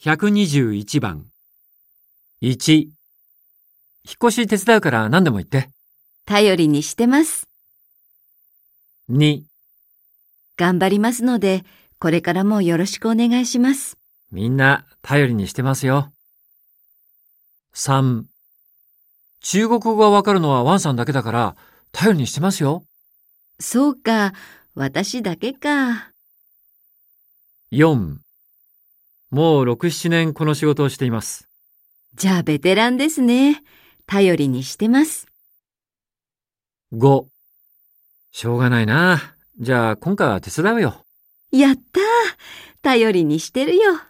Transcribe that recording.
121番。1、引っ越し手伝うから何でも言って。頼りにしてます。2、頑張りますので、これからもよろしくお願いします。みんな頼りにしてますよ。3、中国語がわかるのはワンさんだけだから頼りにしてますよ。そうか、私だけか。4、もう6、7年この仕事をしています。じゃあベテランですね。頼りにしてます。5、しょうがないな。じゃあ今回は手伝うよ。やったー頼りにしてるよ。